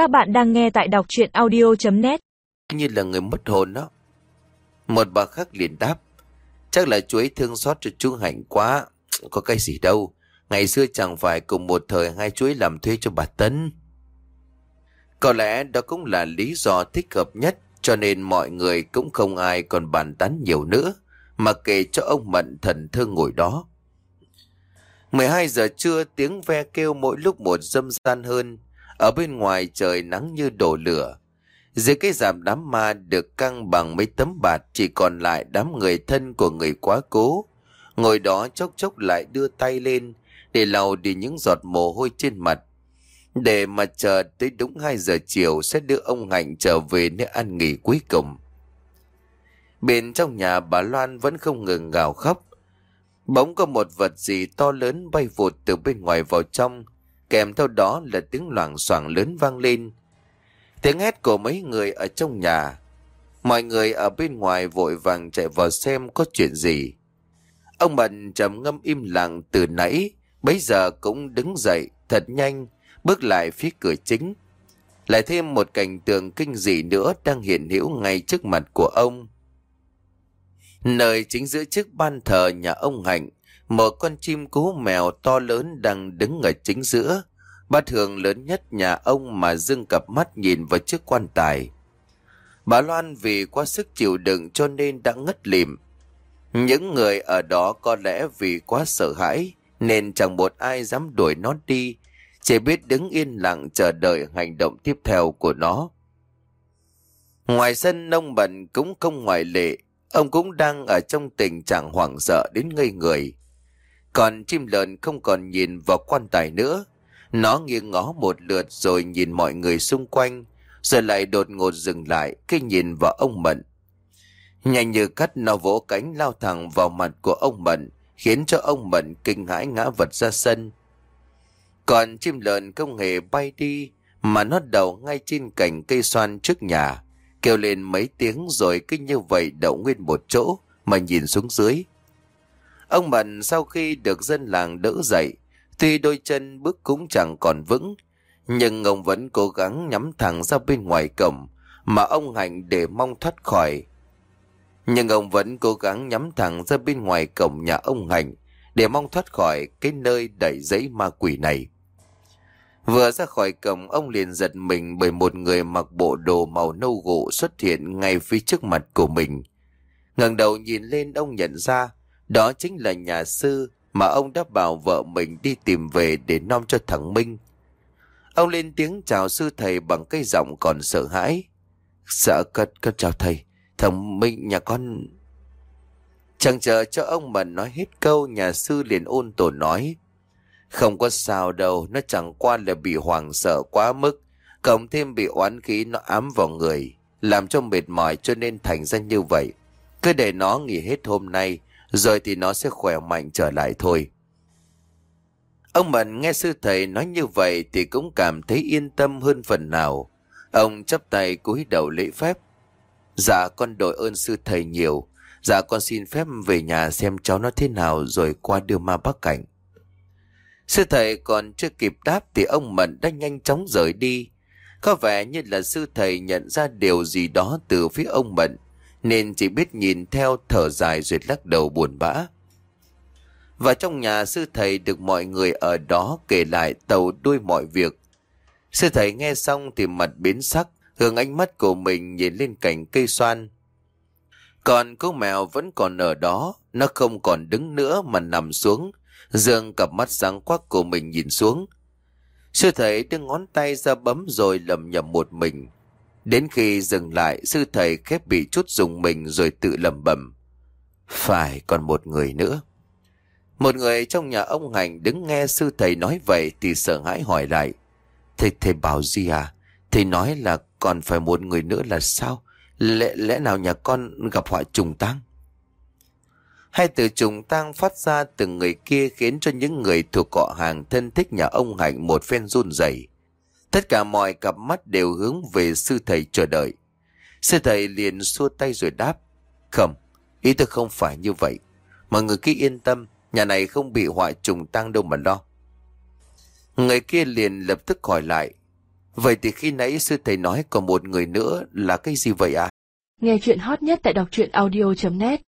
Các bạn đang nghe tại đọc chuyện audio.net Như là người mất hồn đó. Một bà khác liền đáp. Chắc là chú ấy thương xót cho chú Hạnh quá. Có cái gì đâu. Ngày xưa chẳng phải cùng một thời hai chú ấy làm thuê cho bà tấn Có lẽ đó cũng là lý do thích hợp nhất, cho nên mọi người cũng không ai còn bàn tán nhiều nữa, mà kể cho ông Mận thần thơ ngồi đó. 12 giờ trưa, tiếng ve kêu mỗi lúc một dâm gian hơn. Ở bên ngoài trời nắng như đổ lửa. Dưới cái giảm đám ma được căng bằng mấy tấm bạt chỉ còn lại đám người thân của người quá cố. Ngồi đó chốc chốc lại đưa tay lên để lau đi những giọt mồ hôi trên mặt. Để mà chờ tới đúng 2 giờ chiều sẽ đưa ông Hạnh trở về nơi ăn nghỉ cuối cùng. Bên trong nhà bà Loan vẫn không ngừng gào khóc. Bỗng có một vật gì to lớn bay vụt từ bên ngoài vào trong, kèm theo đó là tiếng loảng xoảng lớn vang lên. Tiếng hét của mấy người ở trong nhà. Mọi người ở bên ngoài vội vàng chạy vào xem có chuyện gì. Ông Mận trầm ngâm im lặng từ nãy, bấy giờ cũng đứng dậy thật nhanh, bước lại phía cửa chính. Lại thêm một cảnh tượng kinh dị nữa đang hiện hữu ngay trước mặt của ông. Nơi chính giữa chiếc ban thờ nhà ông Hạnh, một con chim cú mèo to lớn đang đứng ở chính giữa. Bát thường lớn nhất nhà ông mà dưng cặp mắt nhìn vào chiếc quan tài. Bà Loan vì quá sức chịu đựng cho nên đã ngất lịm. Những người ở đó có lẽ vì quá sợ hãi nên chẳng một ai dám đuổi nó đi, chỉ biết đứng yên lặng chờ đợi hành động tiếp theo của nó. Ngoài sân nông bận cũng không ngoại lệ, Ông cũng đang ở trong tình trạng hoảng sợ đến ngây người. Còn chim lợn không còn nhìn vào quan tài nữa. Nó nghiêng ngó một lượt rồi nhìn mọi người xung quanh, rồi lại đột ngột dừng lại khi nhìn vào ông Mận. Nhanh như cắt nó vỗ cánh lao thẳng vào mặt của ông Mận, khiến cho ông Mận kinh hãi ngã vật ra sân. Còn chim lợn không hề bay đi, mà nó đậu ngay trên cành cây xoan trước nhà kêu lên mấy tiếng rồi cứ như vậy đậu nguyên một chỗ mà nhìn xuống dưới. Ông Mận sau khi được dân làng đỡ dậy, tuy đôi chân bước cũng chẳng còn vững, nhưng ông vẫn cố gắng nhắm thẳng ra bên ngoài cổng mà ông Hạnh để mong thoát khỏi. Nhưng ông vẫn cố gắng nhắm thẳng ra bên ngoài cổng nhà ông Hạnh để mong thoát khỏi cái nơi đầy giấy ma quỷ này. Vừa ra khỏi cổng ông liền giật mình bởi một người mặc bộ đồ màu nâu gỗ xuất hiện ngay phía trước mặt của mình. ngẩng đầu nhìn lên ông nhận ra đó chính là nhà sư mà ông đã bảo vợ mình đi tìm về để nom cho thằng Minh. Ông lên tiếng chào sư thầy bằng cái giọng còn sợ hãi. Sợ cất cất chào thầy, thằng Minh nhà con... Chẳng chờ cho ông mà nói hết câu nhà sư liền ôn tồn nói. Không có sao đâu, nó chẳng qua là bị hoảng sợ quá mức, cộng thêm bị oán khí nó ám vào người, làm cho mệt mỏi cho nên thành ra như vậy. Cứ để nó nghỉ hết hôm nay, rồi thì nó sẽ khỏe mạnh trở lại thôi. Ông Mận nghe sư thầy nói như vậy thì cũng cảm thấy yên tâm hơn phần nào. Ông chắp tay cúi đầu lễ phép. Dạ con đội ơn sư thầy nhiều. Dạ con xin phép về nhà xem cháu nó thế nào rồi qua đưa ma bắc cảnh. Sư thầy còn chưa kịp đáp thì ông Mận đã nhanh chóng rời đi. Có vẻ như là sư thầy nhận ra điều gì đó từ phía ông Mận, nên chỉ biết nhìn theo thở dài rồi lắc đầu buồn bã. Và trong nhà sư thầy được mọi người ở đó kể lại tàu đuôi mọi việc. Sư thầy nghe xong thì mặt biến sắc, hướng ánh mắt của mình nhìn lên cành cây xoan. Còn cô mèo vẫn còn ở đó, nó không còn đứng nữa mà nằm xuống, Dương cặp mắt sáng quắc của mình nhìn xuống. Sư thầy đưa ngón tay ra bấm rồi lầm nhầm một mình. Đến khi dừng lại, sư thầy khép bị chút dùng mình rồi tự lầm bầm. Phải còn một người nữa. Một người trong nhà ông Hành đứng nghe sư thầy nói vậy thì sợ hãi hỏi lại. Thầy, thầy bảo gì à? Thầy nói là còn phải một người nữa là sao? Lẽ, lẽ nào nhà con gặp họa trùng tăng? Hai từ trùng tăng phát ra từ người kia khiến cho những người thuộc cọ hàng thân thích nhà ông Hạnh một phen run rẩy. Tất cả mọi cặp mắt đều hướng về sư thầy chờ đợi. Sư thầy liền xua tay rồi đáp. Không, ý tôi không phải như vậy. Mọi người cứ yên tâm, nhà này không bị họa trùng tăng đâu mà lo. Người kia liền lập tức hỏi lại. Vậy thì khi nãy sư thầy nói còn một người nữa là cái gì vậy ạ? À? Nghe chuyện hot nhất tại đọc truyện audio.net